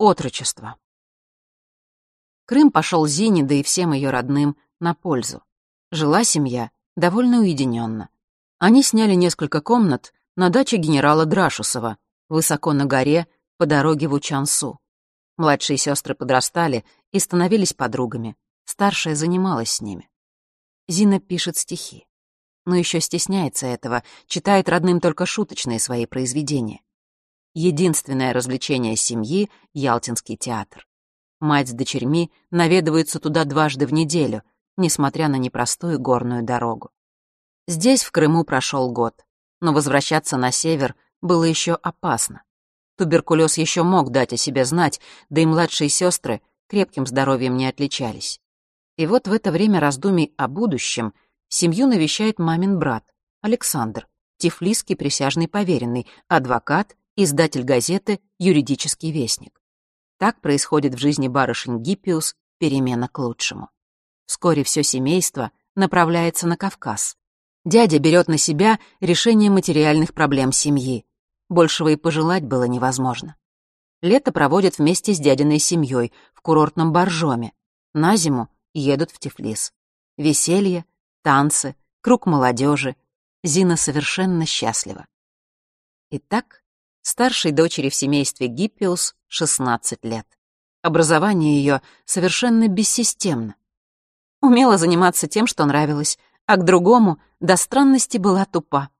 Отрочество. Крым пошел Зине, да и всем ее родным, на пользу. Жила семья довольно уединенно. Они сняли несколько комнат на даче генерала Драшусова, высоко на горе, по дороге в Учансу. Младшие сестры подрастали и становились подругами. Старшая занималась с ними. Зина пишет стихи. Но еще стесняется этого, читает родным только шуточные свои произведения. Единственное развлечение семьи — Ялтинский театр. Мать с дочерьми наведываются туда дважды в неделю, несмотря на непростую горную дорогу. Здесь, в Крыму, прошел год, но возвращаться на север было еще опасно. Туберкулез еще мог дать о себе знать, да и младшие сестры крепким здоровьем не отличались. И вот в это время раздумий о будущем семью навещает мамин брат, Александр, тифлисский присяжный поверенный, адвокат издатель газеты «Юридический вестник». Так происходит в жизни барышень Гиппиус перемена к лучшему. Вскоре все семейство направляется на Кавказ. Дядя берет на себя решение материальных проблем семьи. Большего и пожелать было невозможно. Лето проводят вместе с дядиной семьей в курортном Боржоме. На зиму едут в Тифлис. Веселье, танцы, круг молодежи. Зина совершенно счастлива. Итак, Старшей дочери в семействе Гиппиус 16 лет. Образование ее совершенно бессистемно. Умела заниматься тем, что нравилось, а к другому до странности была тупа.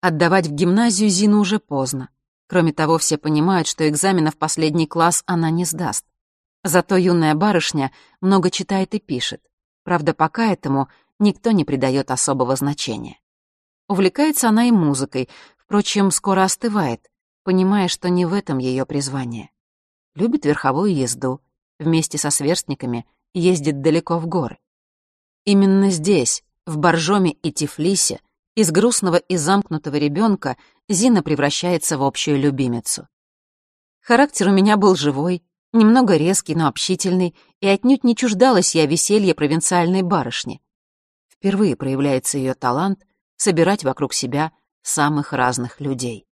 Отдавать в гимназию Зину уже поздно. Кроме того, все понимают, что экзамена в последний класс она не сдаст. Зато юная барышня много читает и пишет. Правда, пока этому никто не придает особого значения. Увлекается она и музыкой, впрочем, скоро остывает понимая, что не в этом ее призвание. Любит верховую езду, вместе со сверстниками ездит далеко в горы. Именно здесь, в Боржоме и Тифлисе, из грустного и замкнутого ребенка Зина превращается в общую любимицу. Характер у меня был живой, немного резкий, но общительный, и отнюдь не чуждалась я веселья провинциальной барышни. Впервые проявляется ее талант собирать вокруг себя самых разных людей.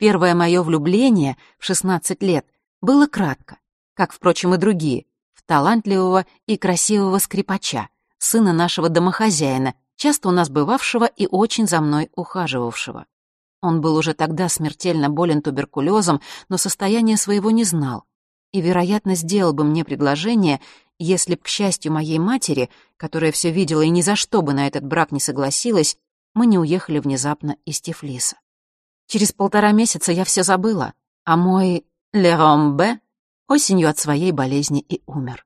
Первое мое влюбление в 16 лет было кратко, как, впрочем, и другие, в талантливого и красивого скрипача, сына нашего домохозяина, часто у нас бывавшего и очень за мной ухаживавшего. Он был уже тогда смертельно болен туберкулезом, но состояние своего не знал. И, вероятно, сделал бы мне предложение, если б, к счастью моей матери, которая все видела и ни за что бы на этот брак не согласилась, мы не уехали внезапно из Тифлиса. Через полтора месяца я все забыла, а мой Леромбе осенью от своей болезни и умер.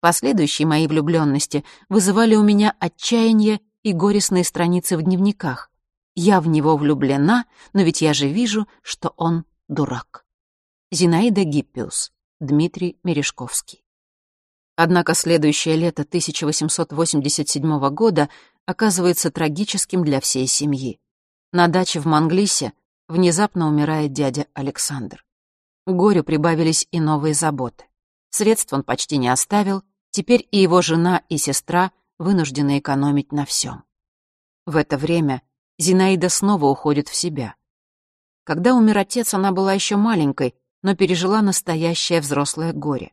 Последующие мои влюбленности вызывали у меня отчаяние и горестные страницы в дневниках. Я в него влюблена, но ведь я же вижу, что он дурак. Зинаида Гиппиус, Дмитрий Мережковский. Однако следующее лето 1887 года оказывается трагическим для всей семьи. На даче в Манглисе внезапно умирает дядя Александр. Горю прибавились и новые заботы. Средств он почти не оставил, теперь и его жена, и сестра вынуждены экономить на всем. В это время Зинаида снова уходит в себя. Когда умер отец, она была еще маленькой, но пережила настоящее взрослое горе.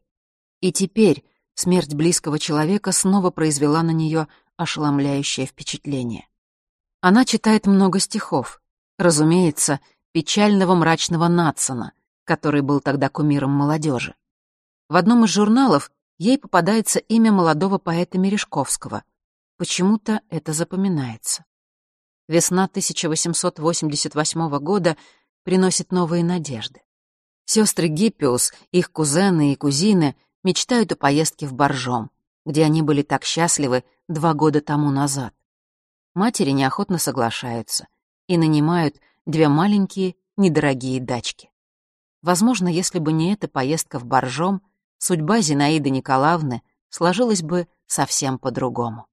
И теперь смерть близкого человека снова произвела на нее ошеломляющее впечатление. Она читает много стихов, Разумеется, печального мрачного Натсона, который был тогда кумиром молодежи. В одном из журналов ей попадается имя молодого поэта Мережковского. Почему-то это запоминается. Весна 1888 года приносит новые надежды. Сестры Гиппиус, их кузены и кузины мечтают о поездке в Боржом, где они были так счастливы два года тому назад. Матери неохотно соглашаются и нанимают две маленькие недорогие дачки. Возможно, если бы не эта поездка в Боржом, судьба Зинаиды Николаевны сложилась бы совсем по-другому.